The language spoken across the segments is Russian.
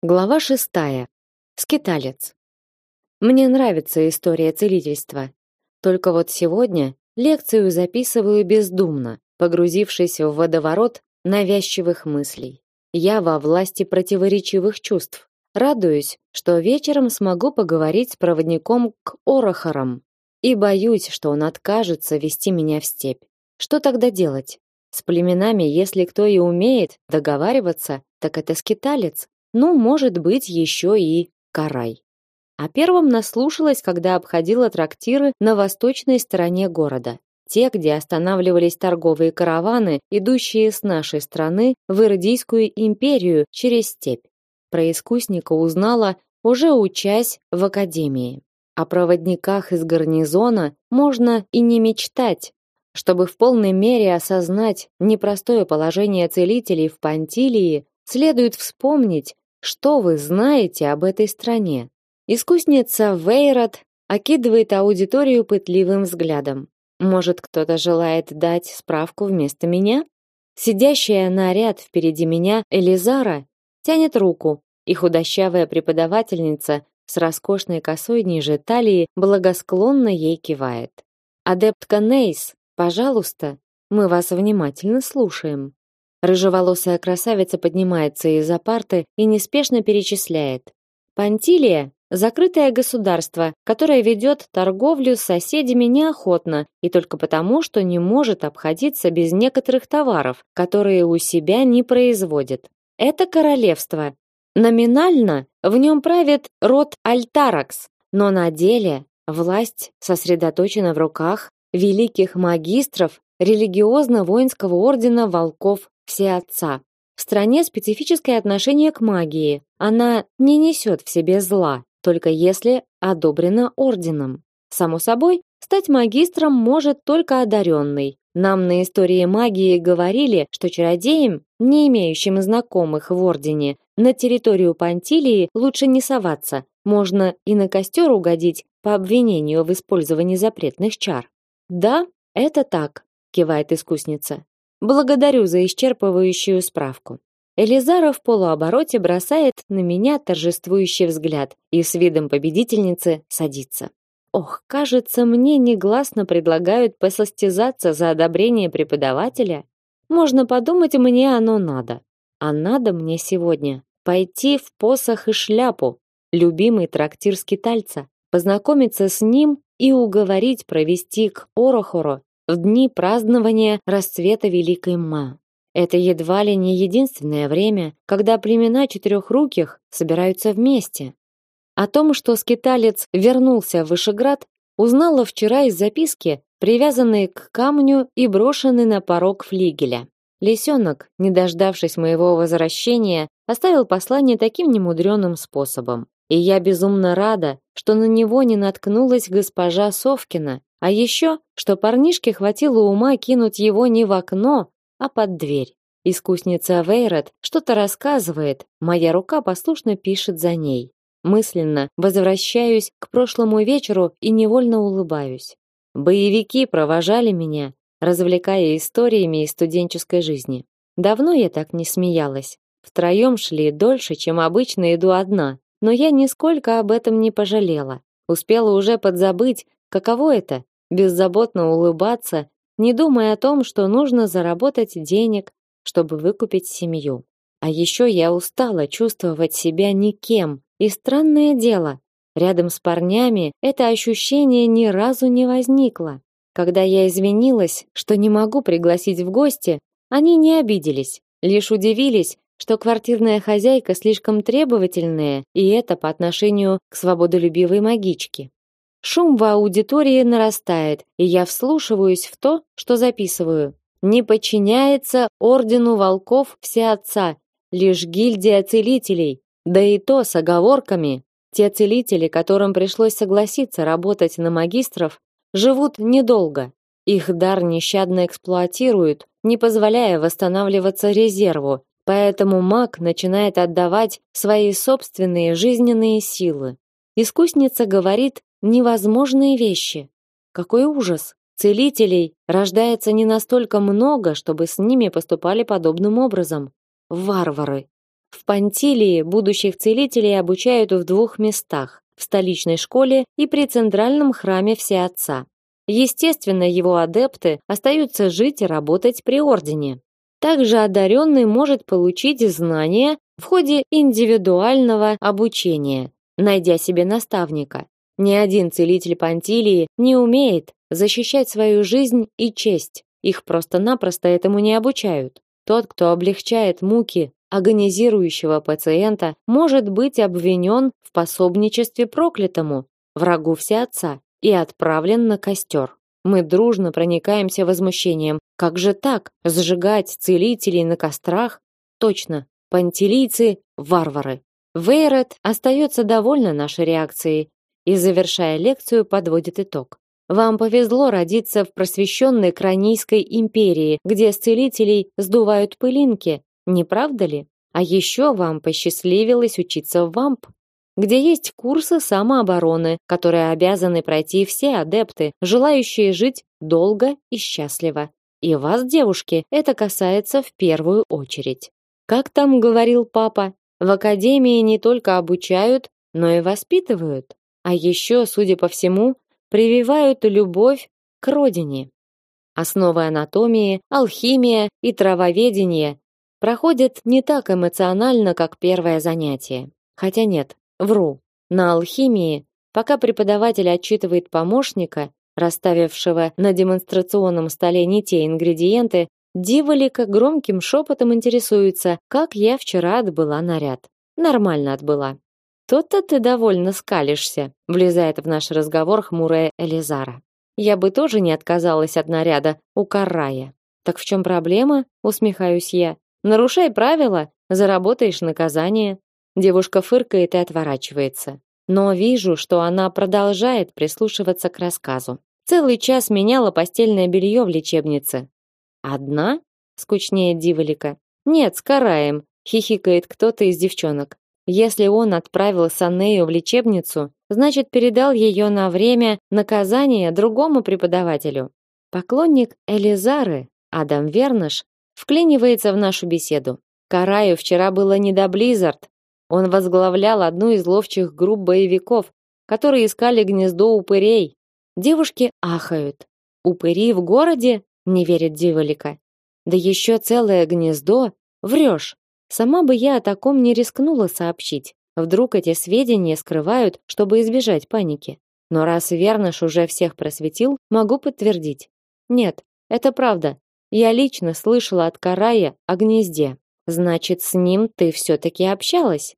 Глава шестая. Скиталец. Мне нравится история целительства. Только вот сегодня лекцию записываю бездумно, погрузившись в водоворот навязчивых мыслей. Я во власти противоречивых чувств. Радуюсь, что вечером смогу поговорить с проводником к Орохарам. И боюсь, что он откажется вести меня в степь. Что тогда делать? С племенами, если кто и умеет договариваться, так это скиталец, ну, может быть, еще и карай. А первым наслушалась, когда обходила трактиры на восточной стороне города. Те, где останавливались торговые караваны, идущие с нашей страны в Ирдийскую империю через степь. Про искусника узнала, уже учась в академии. О проводниках из гарнизона можно и не мечтать. Чтобы в полной мере осознать непростое положение целителей в Пантилии, следует вспомнить, что вы знаете об этой стране. Искусница Вейрат окидывает аудиторию пытливым взглядом. Может, кто-то желает дать справку вместо меня? Сидящая на ряд впереди меня Элизара тянет руку, и худощавая преподавательница с роскошной косой ниже талии благосклонно ей кивает. Адептка Нейс, пожалуйста, мы вас внимательно слушаем. Рыжеволосая красавица поднимается из-за парты и неспешно перечисляет. Пантилия закрытое государство, которое ведет торговлю с соседями неохотно и только потому, что не может обходиться без некоторых товаров, которые у себя не производит. Это королевство. Номинально в нем правит род Альтаракс, но на деле власть сосредоточена в руках великих магистров религиозно-воинского ордена волков Всеотца. В стране специфическое отношение к магии. Она не несет в себе зла, только если одобрена орденом. Само собой, стать магистром может только одаренный. Нам на истории магии говорили, что чародеям, не имеющим знакомых в ордене, на территорию Пантилии лучше не соваться. Можно и на костер угодить по обвинению в использовании запретных чар. Да, это так, кивает искусница. Благодарю за исчерпывающую справку. Элизара в полуобороте бросает на меня торжествующий взгляд и с видом победительницы садится. Ох, кажется, мне негласно предлагают посостязаться за одобрение преподавателя. Можно подумать, мне оно надо. А надо мне сегодня пойти в посох и шляпу, любимый трактир скитальца, познакомиться с ним и уговорить провести к Орохоро в дни празднования расцвета Великой Ма. Это едва ли не единственное время, когда племена четырехруких собираются вместе. О том, что скиталец вернулся в Вышеград, узнала вчера из записки, привязанной к камню и брошенной на порог флигеля. Лисенок, не дождавшись моего возвращения, оставил послание таким немудреным способом. И я безумно рада, что на него не наткнулась госпожа Совкина, а еще, что парнишке хватило ума кинуть его не в окно, а под дверь. Искусница Вейрат что-то рассказывает, моя рука послушно пишет за ней. Мысленно возвращаюсь к прошлому вечеру и невольно улыбаюсь. Боевики провожали меня, развлекая историями из студенческой жизни. Давно я так не смеялась. Втроем шли дольше, чем обычно иду одна, но я нисколько об этом не пожалела. Успела уже подзабыть, каково это беззаботно улыбаться, не думая о том, что нужно заработать денег, чтобы выкупить семью. А еще я устала чувствовать себя никем. И странное дело, рядом с парнями это ощущение ни разу не возникло. Когда я извинилась, что не могу пригласить в гости, они не обиделись, лишь удивились, что квартирная хозяйка слишком требовательная, и это по отношению к свободолюбивой магичке. Шум в аудитории нарастает, и я вслушиваюсь в то, что записываю. Не подчиняется ордену волков всеотца, лишь гильдия целителей, да и то с оговорками. Те целители, которым пришлось согласиться работать на магистров, живут недолго. Их дар нещадно эксплуатируют, не позволяя восстанавливаться резерву, поэтому маг начинает отдавать свои собственные жизненные силы. Искусница говорит, невозможные вещи. Какой ужас! Целителей рождается не настолько много, чтобы с ними поступали подобным образом. Варвары. В Пантилии будущих целителей обучают в двух местах: в столичной школе и при центральном храме Всеотца. Естественно, его адепты остаются жить и работать при ордене. Также одаренный может получить знания в ходе индивидуального обучения, найдя себе наставника. Ни один целитель Пантилии не умеет защищать свою жизнь и честь. Их просто-напросто этому не обучают. Тот, кто облегчает муки агонизирующего пациента, может быть обвинен в пособничестве проклятому, врагу всеотца, и отправлен на костер. Мы дружно проникаемся возмущением. Как же так? Сжигать целителей на кострах? Точно, пантелийцы – варвары. Вейрет остается довольна нашей реакцией и, завершая лекцию, подводит итог. Вам повезло родиться в просвещенной Кранийской империи, где с целителей сдувают пылинки, не правда ли? А еще вам посчастливилось учиться в ВАМП, где есть курсы самообороны, которые обязаны пройти все адепты, желающие жить долго и счастливо. И вас, девушки, это касается в первую очередь. Как там говорил папа, в академии не только обучают, но и воспитывают. А еще, судя по всему, прививают любовь к родине. Основы анатомии, алхимия и травоведение проходят не так эмоционально, как первое занятие. Хотя нет, вру. На алхимии, пока преподаватель отчитывает помощника, расставившего на демонстрационном столе не те ингредиенты, Диволика громким шепотом интересуется, как я вчера отбыла наряд. Нормально отбыла. То-то ты довольно скалишься, влезает в наш разговор хмурая Элизара. Я бы тоже не отказалась от наряда у Карая. Так в чем проблема? усмехаюсь я. Нарушай правила, заработаешь наказание. Девушка фыркает и отворачивается. Но вижу, что она продолжает прислушиваться к рассказу. Целый час меняла постельное белье в лечебнице. Одна? скучнее Диволика. Нет, с Караем, хихикает кто-то из девчонок. Если он отправил Санею в лечебницу, значит, передал ее на время наказания другому преподавателю. Поклонник Элизары, Адам Вернаш, вклинивается в нашу беседу. Караю вчера было не до Близзард. Он возглавлял одну из ловчих групп боевиков, которые искали гнездо упырей. Девушки ахают. Упыри в городе? Не верит Диволика. Да еще целое гнездо? Врешь. Сама бы я о таком не рискнула сообщить. Вдруг эти сведения скрывают, чтобы избежать паники. Но раз Вернаш уже всех просветил, могу подтвердить. Нет, это правда. Я лично слышала от Карая о гнезде. Значит, с ним ты все-таки общалась?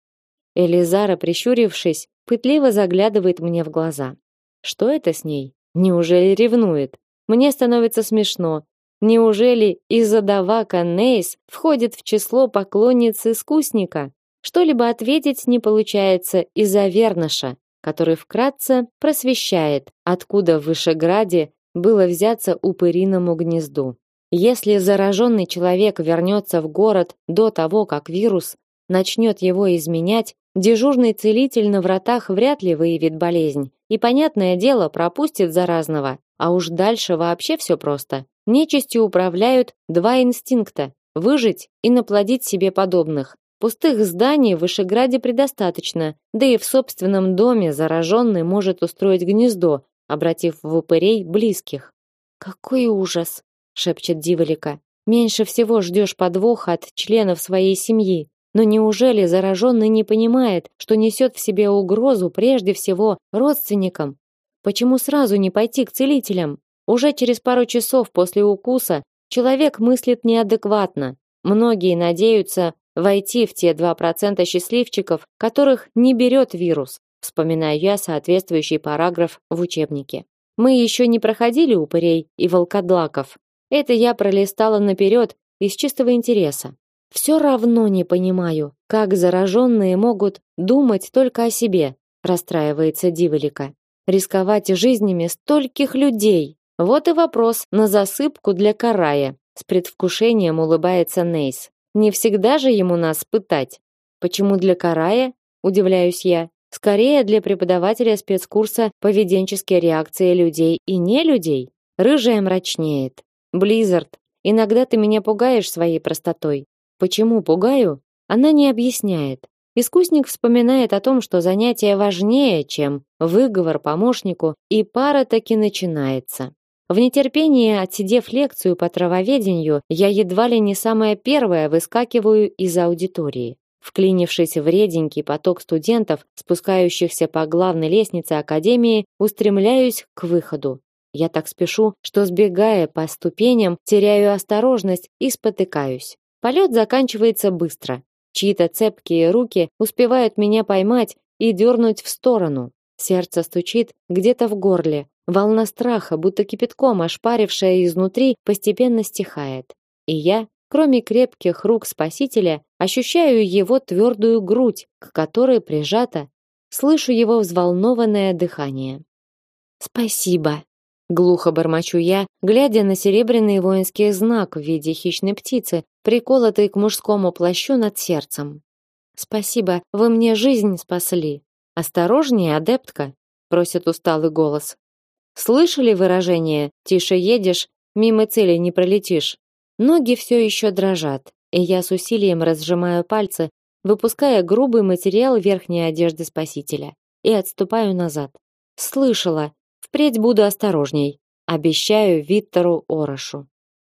Элизара, прищурившись, пытливо заглядывает мне в глаза. Что это с ней? Неужели ревнует? Мне становится смешно, Неужели из-за Давака Нейс входит в число поклонниц искусника? Что-либо ответить не получается из-за Вернаша, который вкратце просвещает, откуда в Вышеграде было взяться упыриному гнезду. Если зараженный человек вернется в город до того, как вирус начнет его изменять, дежурный целитель на вратах вряд ли выявит болезнь и, понятное дело, пропустит заразного, а уж дальше вообще все просто. Нечистью управляют два инстинкта: выжить и наплодить себе подобных. Пустых зданий в Вышеграде предостаточно, да и в собственном доме зараженный может устроить гнездо, обратив в упырей близких. Какой ужас, шепчет Диволика. Меньше всего ждешь подвоха от членов своей семьи. Но неужели зараженный не понимает, что несет в себе угрозу прежде всего родственникам? Почему сразу не пойти к целителям? Уже через пару часов после укуса человек мыслит неадекватно. Многие надеются войти в те 2% счастливчиков, которых не берет вирус. Вспоминаю я соответствующий параграф в учебнике. Мы еще не проходили упырей и волкодлаков. Это я пролистала наперед из чистого интереса. Все равно не понимаю, как зараженные могут думать только о себе, расстраивается Диволика. Рисковать жизнями стольких людей. Вот и вопрос на засыпку для Карая. С предвкушением улыбается Нейс. Не всегда же ему нас пытать. Почему для Карая? Удивляюсь я. Скорее для преподавателя спецкурса поведенческие реакции людей и не людей. Рыжая мрачнеет. Близзард, иногда ты меня пугаешь своей простотой. Почему пугаю? Она не объясняет. Искусник вспоминает о том, что занятие важнее, чем выговор помощнику, и пара таки начинается. В нетерпении, отсидев лекцию по травоведению, я едва ли не самая первая выскакиваю из аудитории. Вклинившись в реденький поток студентов, спускающихся по главной лестнице академии, устремляюсь к выходу. Я так спешу, что сбегая по ступеням, теряю осторожность и спотыкаюсь. Полет заканчивается быстро. Чьи-то цепкие руки успевают меня поймать и дернуть в сторону. Сердце стучит где-то в горле. Волна страха, будто кипятком ошпарившая изнутри, постепенно стихает. И я, кроме крепких рук спасителя, ощущаю его твердую грудь, к которой прижата, слышу его взволнованное дыхание. Спасибо, глухо бормочу я, глядя на серебряный воинский знак в виде хищной птицы, приколотый к мужскому плащу над сердцем. Спасибо, вы мне жизнь спасли. Осторожнее, адептка, просит усталый голос. Слышали выражение: тише едешь, мимо цели не пролетишь. Ноги все еще дрожат, и я с усилием разжимаю пальцы, выпуская грубый материал верхней одежды спасителя, и отступаю назад. Слышала, Впредь буду осторожней, обещаю Виктору Орошу.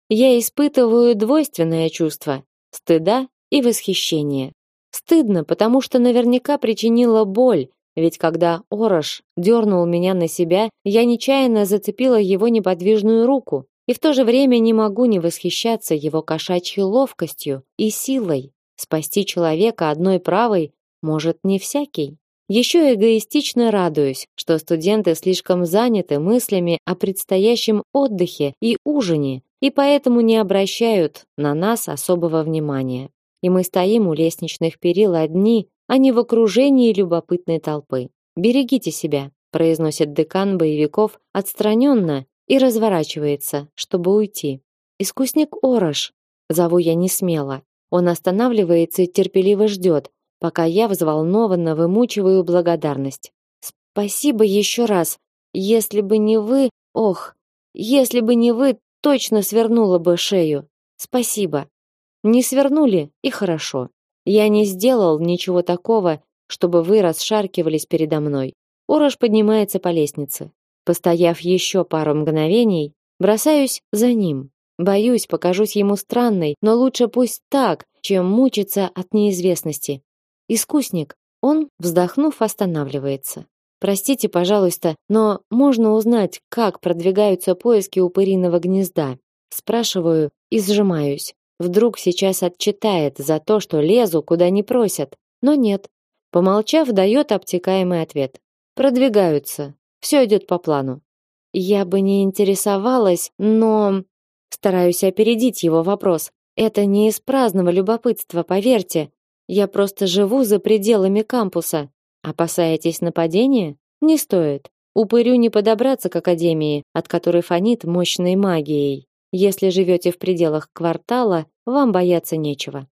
Я испытываю двойственное чувство стыда и восхищения. Стыдно, потому что наверняка причинила боль, ведь когда Орош дернул меня на себя, я нечаянно зацепила его неподвижную руку, и в то же время не могу не восхищаться его кошачьей ловкостью и силой. Спасти человека одной правой может не всякий. Еще эгоистично радуюсь, что студенты слишком заняты мыслями о предстоящем отдыхе и ужине, и поэтому не обращают на нас особого внимания. И мы стоим у лестничных перил одни, а не в окружении любопытной толпы. Берегите себя, произносит декан боевиков отстраненно и разворачивается, чтобы уйти. Искусник Орош, зову я не смело. Он останавливается и терпеливо ждет, пока я взволнованно вымучиваю благодарность. Спасибо еще раз. Если бы не вы, ох, если бы не вы, точно свернула бы шею. Спасибо. Не свернули, и хорошо. Я не сделал ничего такого, чтобы вы расшаркивались передо мной. Орош поднимается по лестнице. Постояв еще пару мгновений, бросаюсь за ним. Боюсь, покажусь ему странной, но лучше пусть так, чем мучиться от неизвестности. Искусник. Он, вздохнув, останавливается. Простите, пожалуйста, но можно узнать, как продвигаются поиски упыриного гнезда? Спрашиваю и сжимаюсь. Вдруг сейчас отчитает за то, что лезу куда не просят. Но нет. Помолчав, дает обтекаемый ответ. Продвигаются. Все идет по плану. Я бы не интересовалась, но стараюсь опередить его вопрос. Это не из праздного любопытства, поверьте. Я просто живу за пределами кампуса. Опасаетесь нападения? Не стоит. Упырю не подобраться к академии, от которой фонит мощной магией. Если живете в пределах квартала, вам бояться нечего.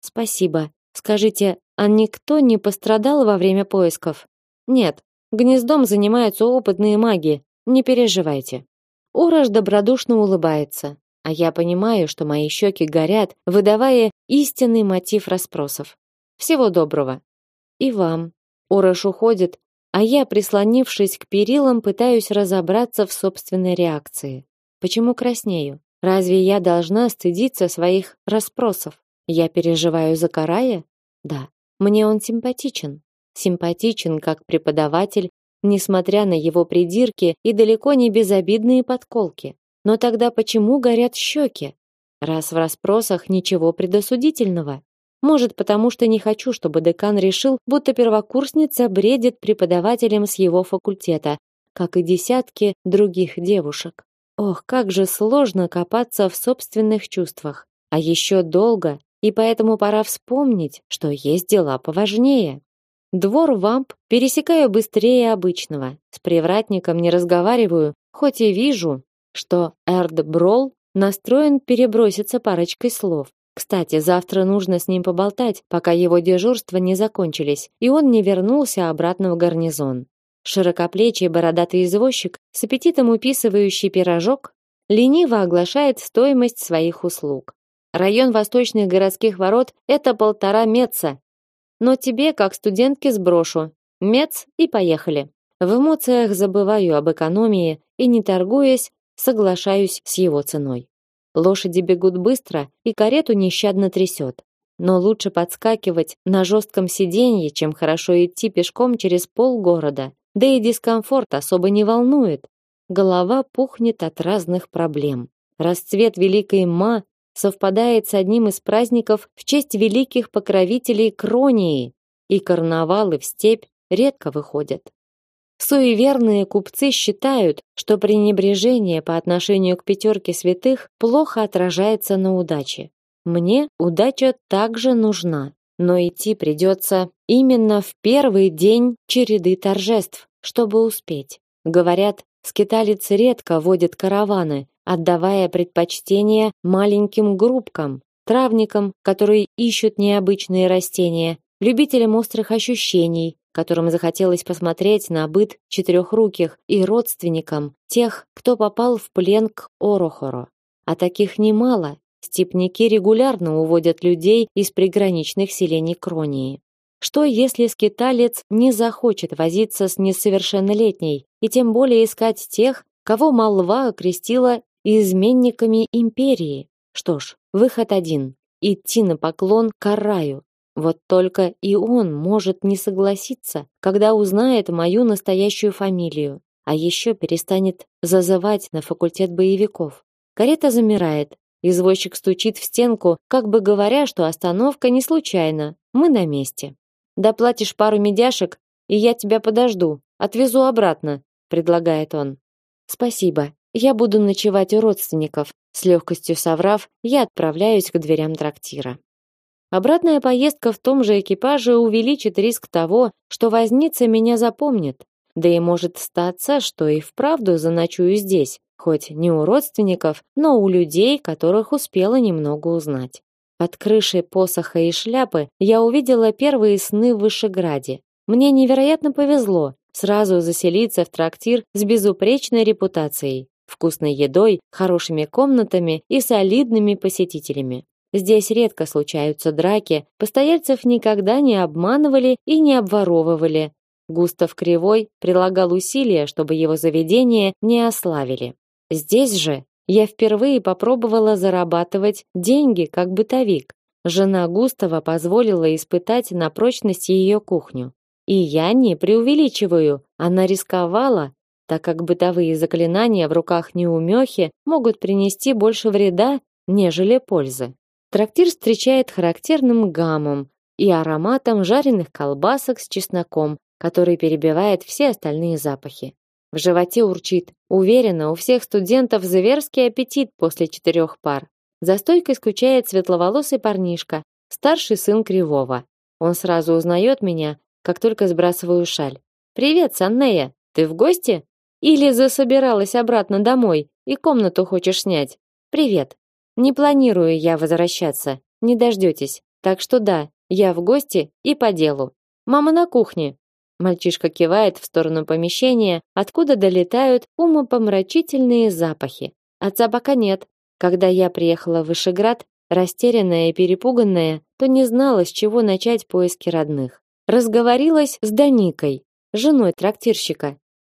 Спасибо. Скажите, а никто не пострадал во время поисков? Нет. Гнездом занимаются опытные маги. Не переживайте. Ураж добродушно улыбается а я понимаю, что мои щеки горят, выдавая истинный мотив расспросов. Всего доброго. И вам. Орош уходит, а я, прислонившись к перилам, пытаюсь разобраться в собственной реакции. Почему краснею? Разве я должна стыдиться своих расспросов? Я переживаю за Карая? Да. Мне он симпатичен. Симпатичен как преподаватель, несмотря на его придирки и далеко не безобидные подколки. Но тогда почему горят щеки? Раз в расспросах ничего предосудительного. Может, потому что не хочу, чтобы декан решил, будто первокурсница бредит преподавателем с его факультета, как и десятки других девушек. Ох, как же сложно копаться в собственных чувствах. А еще долго, и поэтому пора вспомнить, что есть дела поважнее. Двор вамп пересекаю быстрее обычного. С привратником не разговариваю, хоть и вижу, что Эрд Брол настроен переброситься парочкой слов. Кстати, завтра нужно с ним поболтать, пока его дежурства не закончились, и он не вернулся обратно в гарнизон. Широкоплечий бородатый извозчик, с аппетитом уписывающий пирожок, лениво оглашает стоимость своих услуг. Район восточных городских ворот это полтора меца. Но тебе, как студентке, сброшу. Мец и поехали. В эмоциях забываю об экономии и не торгуясь, соглашаюсь с его ценой. Лошади бегут быстро, и карету нещадно трясет. Но лучше подскакивать на жестком сиденье, чем хорошо идти пешком через полгорода. Да и дискомфорт особо не волнует. Голова пухнет от разных проблем. Расцвет Великой Ма совпадает с одним из праздников в честь великих покровителей Кронии, и карнавалы в степь редко выходят. Суеверные купцы считают, что пренебрежение по отношению к пятерке святых плохо отражается на удаче. Мне удача также нужна, но идти придется именно в первый день череды торжеств, чтобы успеть. Говорят, скиталец редко водит караваны, отдавая предпочтение маленьким группкам, травникам, которые ищут необычные растения, любителям острых ощущений, которым захотелось посмотреть на быт четырехруких, и родственникам тех, кто попал в плен к Орохоро. А таких немало. Степники регулярно уводят людей из приграничных селений Кронии. Что если скиталец не захочет возиться с несовершеннолетней и тем более искать тех, кого молва окрестила изменниками империи? Что ж, выход один идти на поклон к Арраю, вот только и он может не согласиться, когда узнает мою настоящую фамилию, а еще перестанет зазывать на факультет боевиков. Карета замирает. Извозчик стучит в стенку, как бы говоря, что остановка не случайна. Мы на месте. Доплатишь пару медяшек, и я тебя подожду. Отвезу обратно, предлагает он. Спасибо. Я буду ночевать у родственников. С легкостью соврав, я отправляюсь к дверям трактира. Обратная поездка в том же экипаже увеличит риск того, что возница меня запомнит. Да и может статься, что и вправду заночую здесь, хоть не у родственников, но у людей, которых успела немного узнать. Под крышей посоха и шляпы я увидела первые сны в Вышеграде. Мне невероятно повезло сразу заселиться в трактир с безупречной репутацией, вкусной едой, хорошими комнатами и солидными посетителями. Здесь редко случаются драки, постояльцев никогда не обманывали и не обворовывали. Густав Кривой прилагал усилия, чтобы его заведение не ославили. Здесь же я впервые попробовала зарабатывать деньги как бытовик. Жена Густава позволила испытать на прочность ее кухню. И я не преувеличиваю, она рисковала, так как бытовые заклинания в руках неумехи могут принести больше вреда, нежели пользы. Трактир встречает характерным гамом и ароматом жареных колбасок с чесноком, который перебивает все остальные запахи. В животе урчит. Уверена, у всех студентов зверский аппетит после четырех пар. За стойкой скучает светловолосый парнишка, старший сын Кривого. Он сразу узнает меня, как только сбрасываю шаль. «Привет, Саннея! Ты в гости? Или засобиралась обратно домой и комнату хочешь снять? Привет! Не планирую я возвращаться, не дождетесь. Так что да, я в гости и по делу. Мама на кухне. Мальчишка кивает в сторону помещения, откуда долетают умопомрачительные запахи. Отца пока нет. Когда я приехала в Вышеград, растерянная и перепуганная, то не знала, с чего начать поиски родных. Разговорилась с Даникой, женой трактирщика.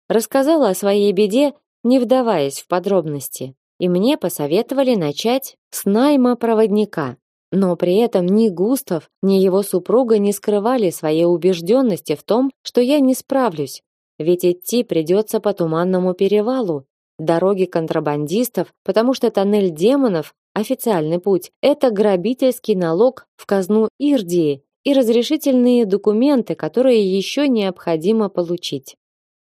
Рассказала о своей беде, не вдаваясь в подробности и мне посоветовали начать с найма проводника. Но при этом ни Густав, ни его супруга не скрывали своей убежденности в том, что я не справлюсь, ведь идти придется по туманному перевалу, дороге контрабандистов, потому что тоннель демонов, официальный путь, это грабительский налог в казну Ирдии и разрешительные документы, которые еще необходимо получить.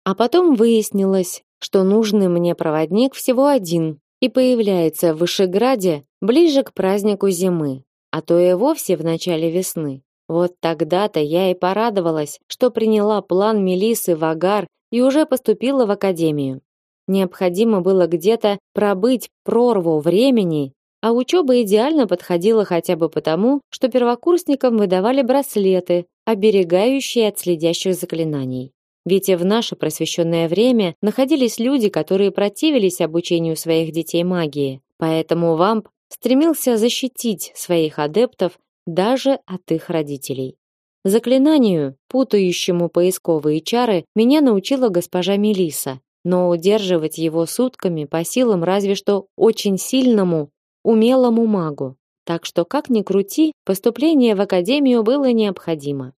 А потом выяснилось, что нужный мне проводник всего один, и появляется в Вышеграде ближе к празднику зимы, а то и вовсе в начале весны. Вот тогда-то я и порадовалась, что приняла план Мелисы в Агар и уже поступила в академию. Необходимо было где-то пробыть прорву времени, а учеба идеально подходила хотя бы потому, что первокурсникам выдавали браслеты, оберегающие от следящих заклинаний. Ведь и в наше просвещенное время находились люди, которые противились обучению своих детей магии. Поэтому вамп стремился защитить своих адептов даже от их родителей. Заклинанию, путающему поисковые чары, меня научила госпожа Мелиса, но удерживать его сутками по силам разве что очень сильному, умелому магу. Так что, как ни крути, поступление в академию было необходимо.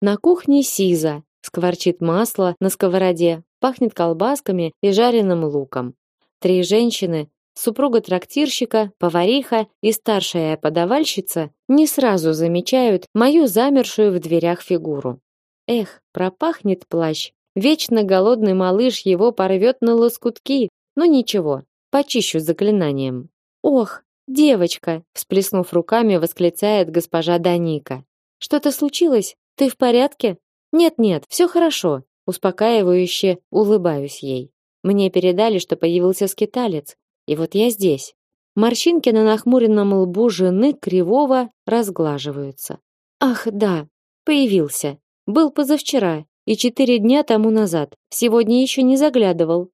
На кухне сиза, скворчит масло на сковороде, пахнет колбасками и жареным луком. Три женщины, супруга трактирщика, повариха и старшая подавальщица, не сразу замечают мою замершую в дверях фигуру. Эх, пропахнет плащ, Вечно голодный малыш его порвет на лоскутки. Но ничего, почищу заклинанием. Ох, девочка, всплеснув руками, восклицает госпожа Даника. Что-то случилось? Ты в порядке? Нет-нет, все хорошо, успокаивающе улыбаюсь ей. Мне передали, что появился скиталец, и вот я здесь. Морщинки на нахмуренном лбу жены кривого разглаживаются. Ах, да, появился. Был позавчера и четыре дня тому назад. Сегодня еще не заглядывал.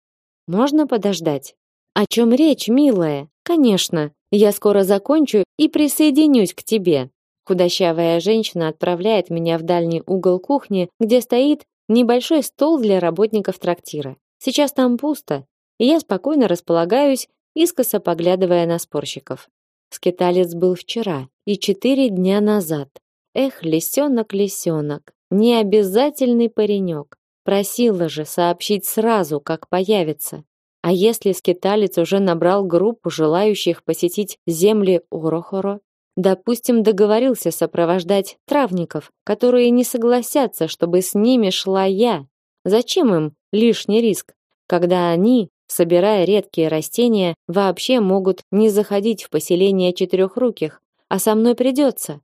Можно подождать? О чем речь, милая? Конечно, я скоро закончу и присоединюсь к тебе. Худощавая женщина отправляет меня в дальний угол кухни, где стоит небольшой стол для работников трактира. Сейчас там пусто, и я спокойно располагаюсь, искоса поглядывая на спорщиков. Скиталец был вчера и четыре дня назад. Эх, лисенок, лисенок, Необязательный паренек. Просила же сообщить сразу, как появится. А если скиталец уже набрал группу желающих посетить земли Орохоро? Допустим, договорился сопровождать травников, которые не согласятся, чтобы с ними шла я. Зачем им лишний риск, когда они, собирая редкие растения, вообще могут не заходить в поселение четырехруких, а со мной придется?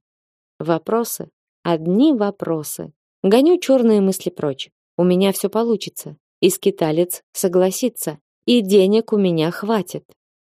Вопросы, Одни вопросы. Гоню черные мысли прочь. У меня все получится. И скиталец согласится. И денег у меня хватит.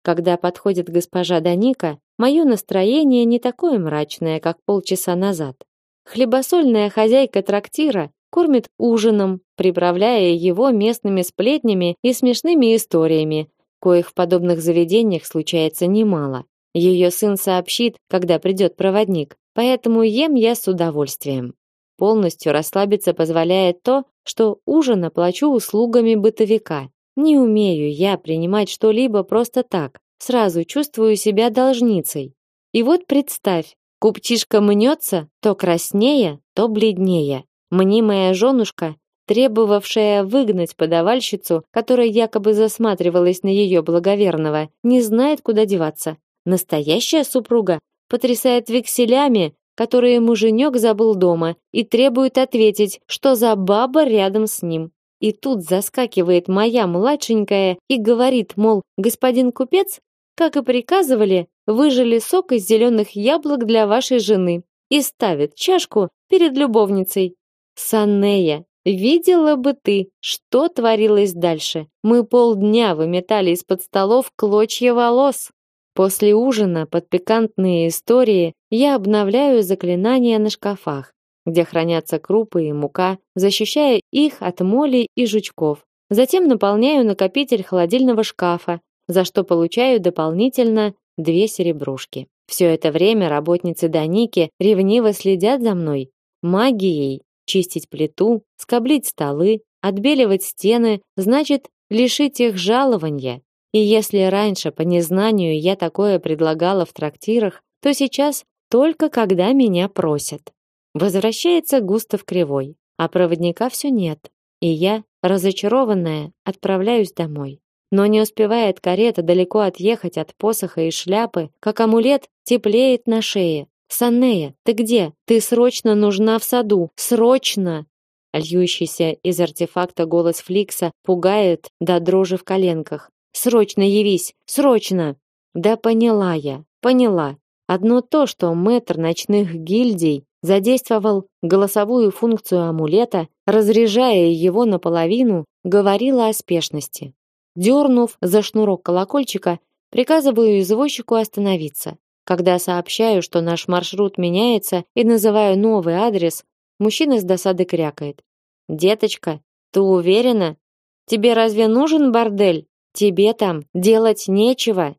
Когда подходит госпожа Даника, мое настроение не такое мрачное, как полчаса назад. Хлебосольная хозяйка трактира кормит ужином, приправляя его местными сплетнями и смешными историями, коих в подобных заведениях случается немало. Ее сын сообщит, когда придет проводник, Поэтому ем я с удовольствием. Полностью расслабиться позволяет то, что ужин оплачу услугами бытовика. Не умею я принимать что-либо просто так. Сразу чувствую себя должницей. И вот представь, купчишка мнется то краснее, то бледнее. Мнимая женушка, требовавшая выгнать подавальщицу, которая якобы засматривалась на ее благоверного, не знает, куда деваться. Настоящая супруга потрясает векселями, которые муженек забыл дома, и требует ответить, что за баба рядом с ним. И тут заскакивает моя младшенькая и говорит, мол, господин купец, как и приказывали, выжили сок из зеленых яблок для вашей жены и ставит чашку перед любовницей. Санея, видела бы ты, что творилось дальше. Мы полдня выметали из-под столов клочья волос. После ужина под пикантные истории я обновляю заклинания на шкафах, где хранятся крупы и мука, защищая их от моли и жучков. Затем наполняю накопитель холодильного шкафа, за что получаю дополнительно две серебрушки. Все это время работницы Даники ревниво следят за мной. Магией чистить плиту, скоблить столы, отбеливать стены, значит, лишить их жалования. И если раньше по незнанию я такое предлагала в трактирах, то сейчас только когда меня просят. Возвращается Густав Кривой, а проводника все нет. И я, разочарованная, отправляюсь домой. Но не успевает карета далеко отъехать от посоха и шляпы, как амулет теплеет на шее. Санея, ты где? Ты срочно нужна в саду. Срочно! Льющийся из артефакта голос Фликса пугает до дрожи в коленках. Срочно явись, срочно. Да поняла я, поняла. Одно то, что мэтр ночных гильдий задействовал голосовую функцию амулета, разряжая его наполовину, говорило о спешности. Дернув за шнурок колокольчика, приказываю извозчику остановиться. Когда сообщаю, что наш маршрут меняется и называю новый адрес, мужчина с досады крякает. «Деточка, ты уверена? Тебе разве нужен бордель?» Тебе там делать нечего.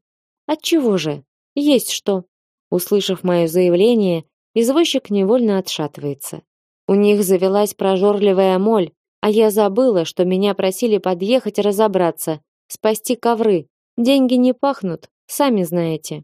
Отчего же? Есть что. Услышав мое заявление, извозчик невольно отшатывается. У них завелась прожорливая моль, а я забыла, что меня просили подъехать разобраться, спасти ковры. Деньги не пахнут, сами знаете.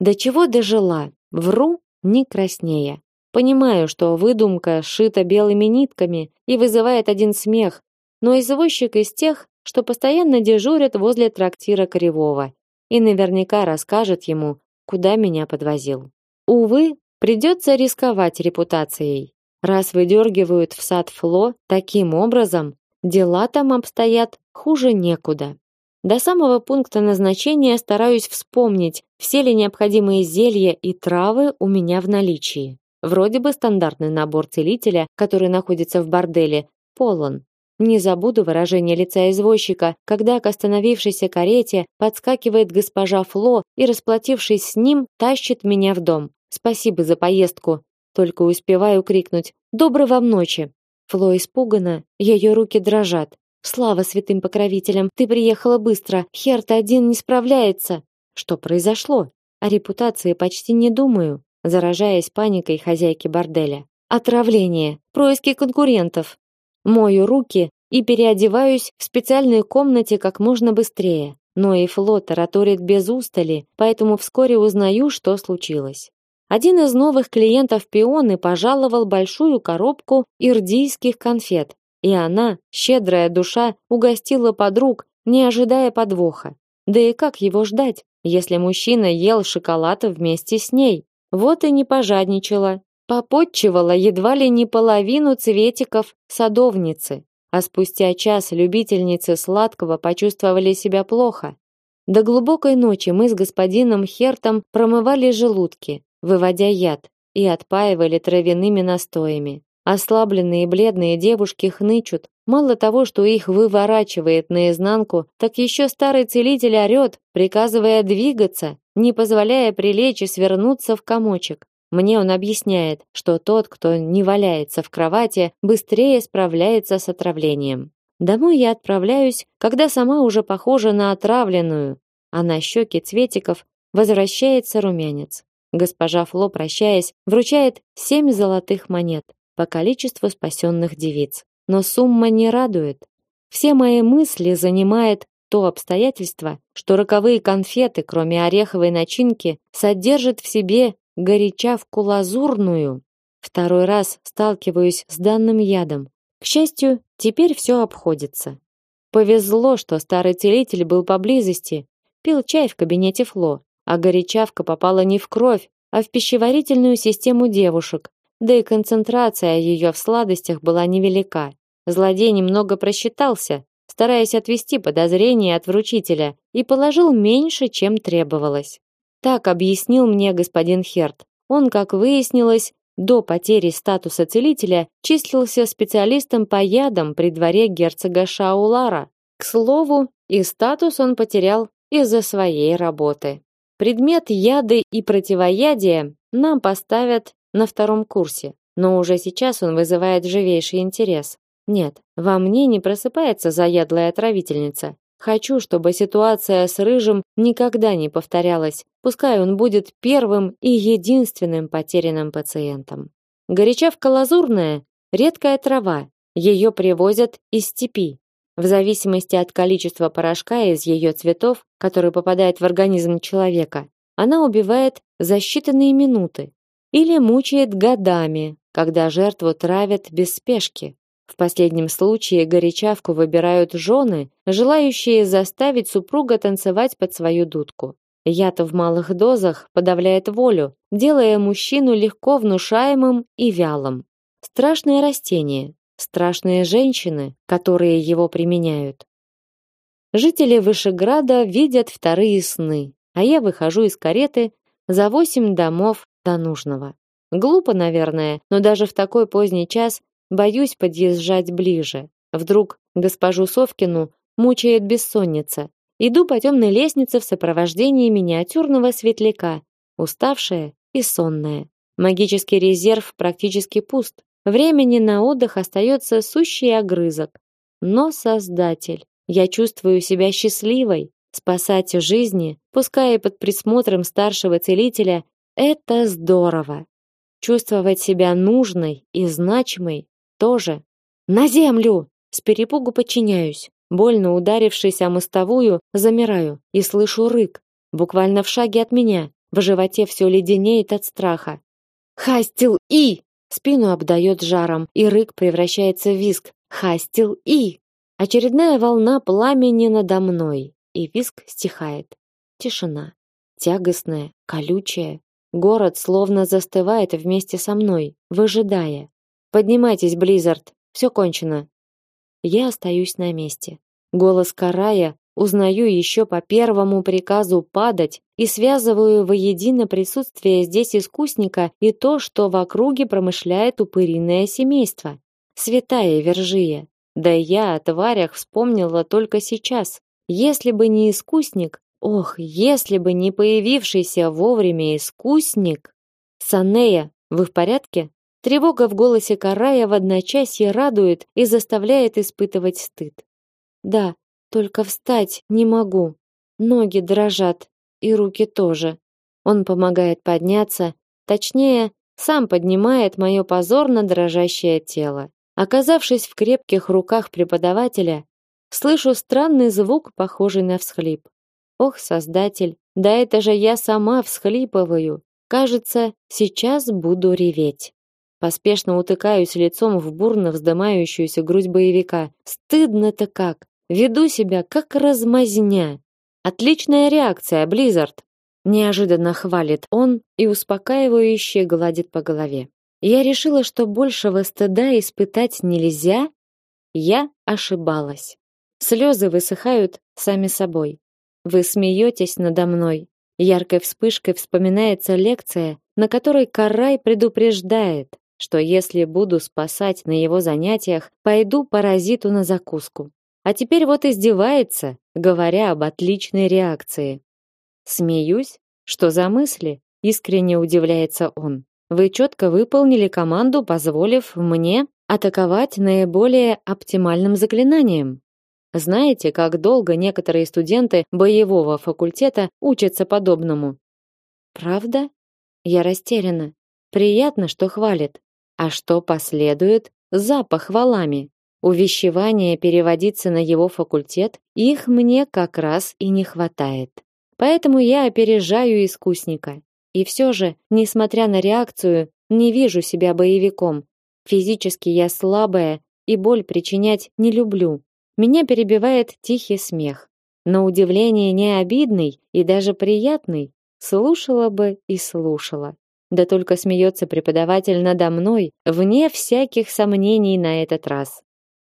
До чего дожила? Вру, не краснея. Понимаю, что выдумка сшита белыми нитками и вызывает один смех, но извозчик из тех, что постоянно дежурят возле трактира Кривого и наверняка расскажет ему, куда меня подвозил. Увы, придется рисковать репутацией. Раз выдергивают в сад Фло таким образом, дела там обстоят хуже некуда. До самого пункта назначения стараюсь вспомнить, все ли необходимые зелья и травы у меня в наличии. Вроде бы стандартный набор целителя, который находится в борделе, полон. Не забуду выражение лица извозчика, когда к остановившейся карете подскакивает госпожа Фло и, расплатившись с ним, тащит меня в дом. Спасибо за поездку, только успеваю крикнуть «Доброй вам ночи!». Фло испугана, ее руки дрожат. «Слава святым покровителям, ты приехала быстро, Херт один не справляется!» Что произошло? О репутации почти не думаю, заражаясь паникой хозяйки борделя. Отравление, происки конкурентов. Мою руки и переодеваюсь в специальной комнате как можно быстрее. Но и Фло тараторит без устали, поэтому вскоре узнаю, что случилось. Один из новых клиентов Пионы пожаловал большую коробку ирдийских конфет, и она, щедрая душа, угостила подруг, не ожидая подвоха. Да и как его ждать, если мужчина ел шоколад вместе с ней? Вот и не пожадничала, попотчевала едва ли не половину цветиков садовницы. А спустя час любительницы сладкого почувствовали себя плохо. До глубокой ночи мы с господином Хертом промывали желудки, выводя яд, и отпаивали травяными настоями. Ослабленные и бледные девушки хнычут. Мало того, что их выворачивает наизнанку, так еще старый целитель орет, приказывая двигаться, не позволяя прилечь и свернуться в комочек. Мне он объясняет, что тот, кто не валяется в кровати, быстрее справляется с отравлением. Домой я отправляюсь, когда сама уже похожа на отравленную, а на щеки цветиков возвращается румянец. Госпожа Фло, прощаясь, вручает семь золотых монет по количеству спасенных девиц. Но сумма не радует. Все мои мысли занимает то обстоятельство, что роковые конфеты, кроме ореховой начинки, содержат в себе горячавку лазурную. Второй раз сталкиваюсь с данным ядом. К счастью, теперь все обходится. Повезло, что старый целитель был поблизости, пил чай в кабинете Фло а горячавка попала не в кровь, а в пищеварительную систему девушек, да и концентрация ее в сладостях была невелика. Злодей немного просчитался, стараясь отвести подозрения от вручителя, и положил меньше, чем требовалось. Так объяснил мне господин Херт. Он, как выяснилось, до потери статуса целителя числился специалистом по ядам при дворе герцога Шаулара. К слову, и статус он потерял из-за своей работы. Предмет яды и противоядия нам поставят на втором курсе, но уже сейчас он вызывает живейший интерес. Нет, во мне не просыпается заядлая отравительница. Хочу, чтобы ситуация с рыжим никогда не повторялась. Пускай он будет первым и единственным потерянным пациентом. Горячавка лазурная редкая трава. Ее привозят из степи. В зависимости от количества порошка из ее цветов, который попадает в организм человека, она убивает за считанные минуты или мучает годами, когда жертву травят без спешки. В последнем случае горячавку выбирают жены, желающие заставить супруга танцевать под свою дудку. Яд в малых дозах подавляет волю, делая мужчину легко внушаемым и вялым. Страшное растение, страшные женщины, которые его применяют. Жители Вышеграда видят вторые сны, а я выхожу из кареты за восемь домов до нужного. Глупо, наверное, но даже в такой поздний час боюсь подъезжать ближе. Вдруг госпожу Совкину мучает бессонница. Иду по темной лестнице в сопровождении миниатюрного светляка, уставшая и сонная. Магический резерв практически пуст. Времени на отдых остается сущий огрызок. Но Создатель, я чувствую себя счастливой. Спасать жизни, пускай и под присмотром старшего целителя, это здорово. Чувствовать себя нужной и значимой тоже. На землю! С перепугу подчиняюсь. Больно ударившись о мостовую, замираю и слышу рык. Буквально в шаге от меня. В животе все леденеет от страха. «Хастил И!» Спину обдает жаром, и рык превращается в виск. «Хастил И!» Очередная волна пламени надо мной, и виск стихает. Тишина. Тягостная, колючая. Город словно застывает вместе со мной, выжидая. «Поднимайтесь, Близзард, все кончено». Я остаюсь на месте. Голос Карая узнаю еще по первому приказу падать и связываю воедино присутствие здесь искусника и то, что в округе промышляет упыриное семейство. Святая Вержия. Да я о тварях вспомнила только сейчас. Если бы не искусник, ох, если бы не появившийся вовремя искусник. Санея, вы в порядке? Тревога в голосе Карая в одночасье радует и заставляет испытывать стыд. Да, только встать не могу. Ноги дрожат, и руки тоже. Он помогает подняться, точнее, сам поднимает мое позорно дрожащее тело. Оказавшись в крепких руках преподавателя, слышу странный звук, похожий на всхлип. Ох, создатель, да это же я сама всхлипываю. Кажется, сейчас буду реветь. Поспешно утыкаюсь лицом в бурно вздымающуюся грудь боевика. Стыдно-то как. Веду себя как размазня. Отличная реакция, Близзард. Неожиданно хвалит он и успокаивающе гладит по голове. Я решила, что большего стыда испытать нельзя. Я ошибалась. Слезы высыхают сами собой. Вы смеетесь надо мной. Яркой вспышкой вспоминается лекция, на которой Карай предупреждает, что если буду спасать на его занятиях, пойду паразиту на закуску. А теперь вот издевается, говоря об отличной реакции. Смеюсь? Что за мысли? Искренне удивляется он. Вы четко выполнили команду, позволив мне атаковать наиболее оптимальным заклинанием. Знаете, как долго некоторые студенты боевого факультета учатся подобному? Правда? Я растеряна. Приятно, что хвалит. А что последует за похвалами? Увещевание переводиться на его факультет, их мне как раз и не хватает. Поэтому я опережаю искусника. И все же, несмотря на реакцию, не вижу себя боевиком. Физически я слабая и боль причинять не люблю. Меня перебивает тихий смех. На удивление не обидный и даже приятный. Слушала бы и слушала. Да только смеется преподаватель надо мной, вне всяких сомнений на этот раз.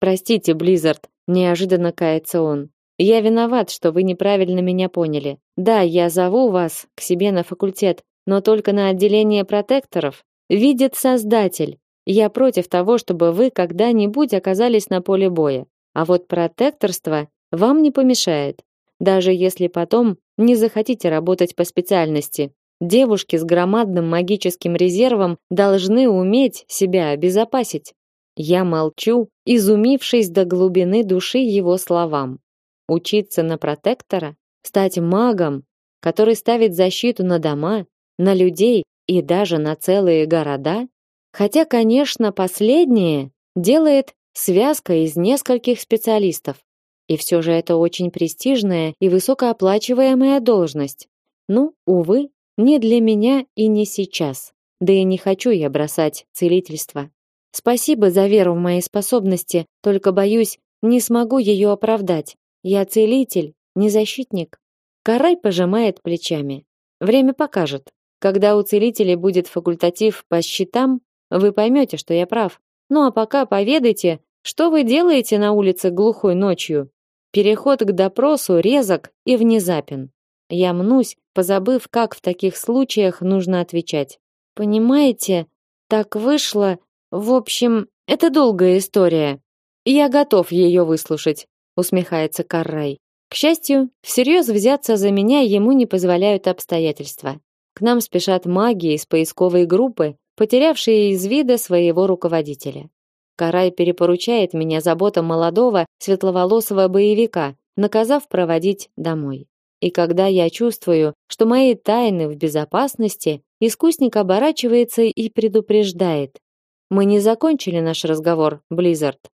Простите, Близзард, неожиданно кается он. Я виноват, что вы неправильно меня поняли. Да, я зову вас к себе на факультет, но только на отделение протекторов. Видит Создатель. Я против того, чтобы вы когда-нибудь оказались на поле боя. А вот протекторство вам не помешает, даже если потом не захотите работать по специальности. Девушки с громадным магическим резервом должны уметь себя обезопасить. Я молчу, изумившись до глубины души его словам. Учиться на протектора, стать магом, который ставит защиту на дома, на людей и даже на целые города? Хотя, конечно, последнее делает связка из нескольких специалистов. И все же это очень престижная и высокооплачиваемая должность. Ну, увы, не для меня и не сейчас. Да и не хочу я бросать целительство. Спасибо за веру в мои способности, только боюсь, не смогу ее оправдать. Я целитель, не защитник. Карай пожимает плечами. Время покажет. Когда у целителей будет факультатив по щитам, вы поймете, что я прав. Ну а пока поведайте, что вы делаете на улице глухой ночью? Переход к допросу резок и внезапен. Я мнусь, позабыв, как в таких случаях нужно отвечать. Понимаете, так вышло, в общем, это долгая история. Я готов ее выслушать, усмехается Каррай. К счастью, всерьез взяться за меня ему не позволяют обстоятельства. К нам спешат маги из поисковой группы, потерявшие из вида своего руководителя. Карай перепоручает меня заботам молодого, светловолосого боевика, наказав проводить домой. И когда я чувствую, что мои тайны в безопасности, искусник оборачивается и предупреждает: "Мы не закончили наш разговор, Близзард.